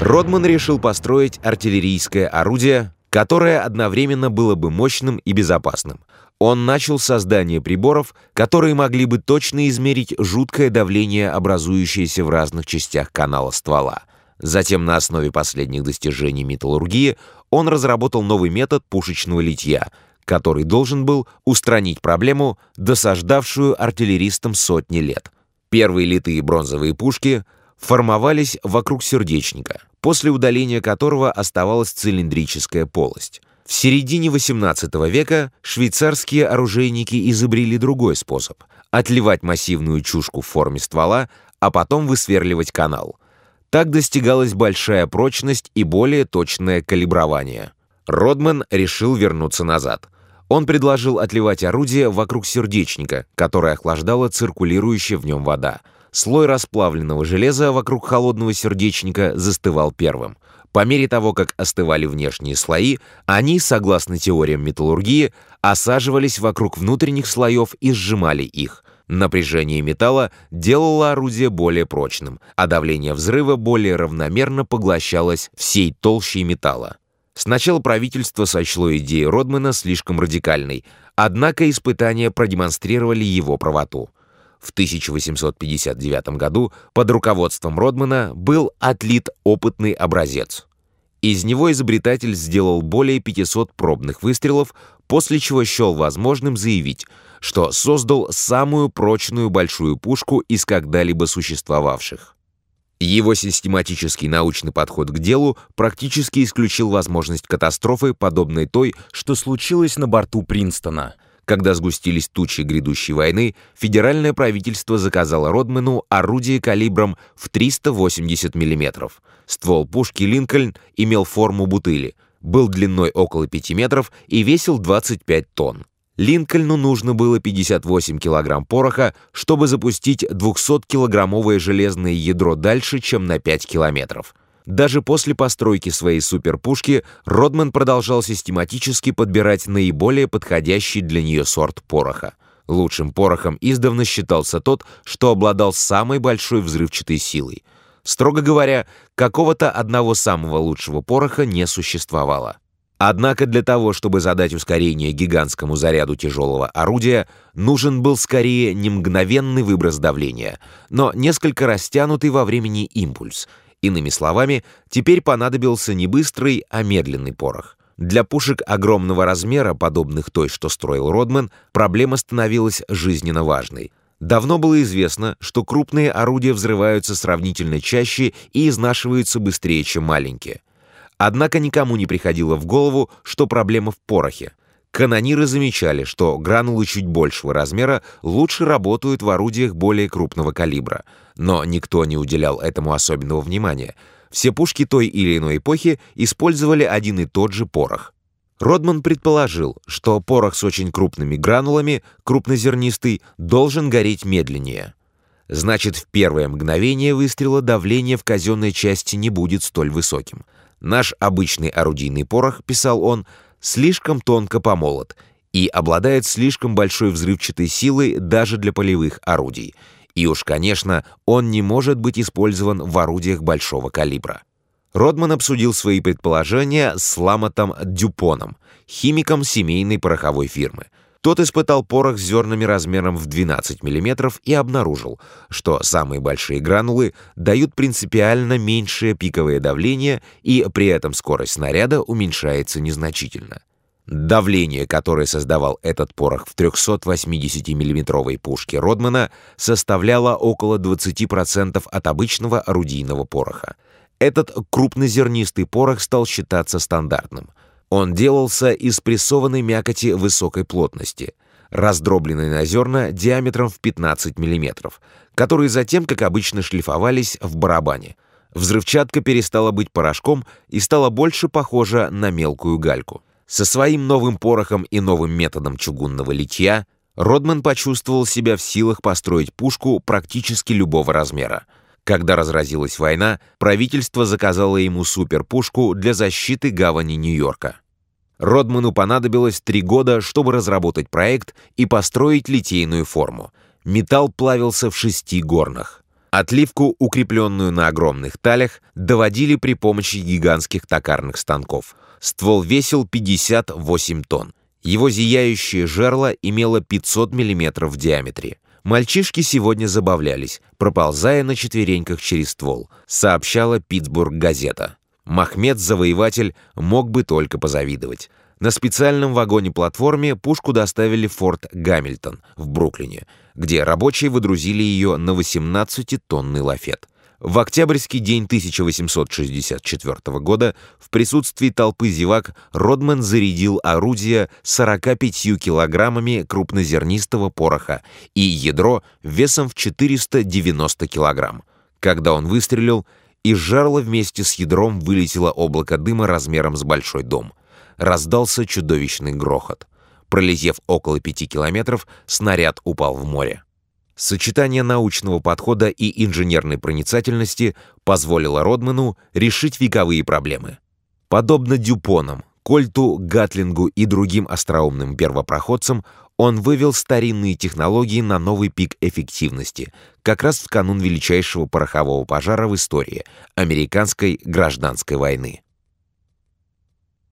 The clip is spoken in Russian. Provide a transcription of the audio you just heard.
Родман решил построить артиллерийское орудие, которое одновременно было бы мощным и безопасным. Он начал создание приборов, которые могли бы точно измерить жуткое давление, образующееся в разных частях канала ствола. Затем на основе последних достижений металлургии он разработал новый метод пушечного литья, который должен был устранить проблему, досаждавшую артиллеристам сотни лет. Первые литые бронзовые пушки формовались вокруг сердечника, после удаления которого оставалась цилиндрическая полость. В середине XVIII века швейцарские оружейники изобрели другой способ — отливать массивную чушку в форме ствола, а потом высверливать канал. Так достигалась большая прочность и более точное калибрование. Родман решил вернуться назад. Он предложил отливать орудие вокруг сердечника, которое охлаждала циркулирующая в нем вода. Слой расплавленного железа вокруг холодного сердечника застывал первым. По мере того, как остывали внешние слои, они, согласно теориям металлургии, осаживались вокруг внутренних слоев и сжимали их. Напряжение металла делало орудие более прочным, а давление взрыва более равномерно поглощалось всей толщей металла. Сначала правительство сочло идею Родмана слишком радикальной, однако испытания продемонстрировали его правоту. В 1859 году под руководством Родмана был отлит опытный образец. Из него изобретатель сделал более 500 пробных выстрелов, после чего счел возможным заявить, что создал самую прочную большую пушку из когда-либо существовавших. Его систематический научный подход к делу практически исключил возможность катастрофы, подобной той, что случилось на борту Принстона. Когда сгустились тучи грядущей войны, федеральное правительство заказало Родману орудие калибром в 380 мм. Ствол пушки «Линкольн» имел форму бутыли, был длиной около 5 метров и весил 25 тонн. Линкольну нужно было 58 килограмм пороха, чтобы запустить 200-килограммовое железное ядро дальше, чем на 5 километров. Даже после постройки своей суперпушки Родман продолжал систематически подбирать наиболее подходящий для нее сорт пороха. Лучшим порохом издавна считался тот, что обладал самой большой взрывчатой силой. Строго говоря, какого-то одного самого лучшего пороха не существовало. Однако для того, чтобы задать ускорение гигантскому заряду тяжелого орудия, нужен был скорее не мгновенный выброс давления, но несколько растянутый во времени импульс. Иными словами, теперь понадобился не быстрый, а медленный порох. Для пушек огромного размера, подобных той, что строил Родман, проблема становилась жизненно важной. Давно было известно, что крупные орудия взрываются сравнительно чаще и изнашиваются быстрее, чем маленькие. Однако никому не приходило в голову, что проблема в порохе. Канониры замечали, что гранулы чуть большего размера лучше работают в орудиях более крупного калибра. Но никто не уделял этому особенного внимания. Все пушки той или иной эпохи использовали один и тот же порох. Родман предположил, что порох с очень крупными гранулами, крупнозернистый, должен гореть медленнее. Значит, в первое мгновение выстрела давление в казенной части не будет столь высоким. Наш обычный орудийный порох, писал он, слишком тонко помолот и обладает слишком большой взрывчатой силой даже для полевых орудий. И уж, конечно, он не может быть использован в орудиях большого калибра. Родман обсудил свои предположения с Ламотом Дюпоном, химиком семейной пороховой фирмы. Тот испытал порох с зернами размером в 12 мм и обнаружил, что самые большие гранулы дают принципиально меньшее пиковое давление и при этом скорость снаряда уменьшается незначительно. Давление, которое создавал этот порох в 380 миллиметровой пушке Родмана, составляло около 20% от обычного орудийного пороха. Этот крупнозернистый порох стал считаться стандартным — он делался из прессованной мякоти высокой плотности, раздробленной на зерна диаметром в 15 мм, которые затем, как обычно, шлифовались в барабане. Взрывчатка перестала быть порошком и стала больше похожа на мелкую гальку. Со своим новым порохом и новым методом чугунного литья Родман почувствовал себя в силах построить пушку практически любого размера. Когда разразилась война, правительство заказало ему суперпушку для защиты гавани Нью-Йорка. Родману понадобилось три года, чтобы разработать проект и построить литейную форму. Металл плавился в шести горнах. Отливку, укрепленную на огромных талях, доводили при помощи гигантских токарных станков. Ствол весил 58 тонн. Его зияющее жерло имело 500 мм в диаметре. Мальчишки сегодня забавлялись, проползая на четвереньках через ствол, сообщала Питтсбург-газета. Махмед-завоеватель мог бы только позавидовать. На специальном вагоне-платформе пушку доставили в форт Гамильтон в Бруклине, где рабочие выдрузили ее на 18-тонный лафет. В октябрьский день 1864 года в присутствии толпы зевак Родман зарядил орудие 45 килограммами крупнозернистого пороха и ядро весом в 490 килограмм. Когда он выстрелил, из жерла вместе с ядром вылетело облако дыма размером с большой дом. Раздался чудовищный грохот. Пролетев около пяти километров, снаряд упал в море. Сочетание научного подхода и инженерной проницательности позволило Родману решить вековые проблемы. Подобно Дюпонам, Кольту, Гатлингу и другим остроумным первопроходцам, он вывел старинные технологии на новый пик эффективности, как раз в канун величайшего порохового пожара в истории — американской гражданской войны.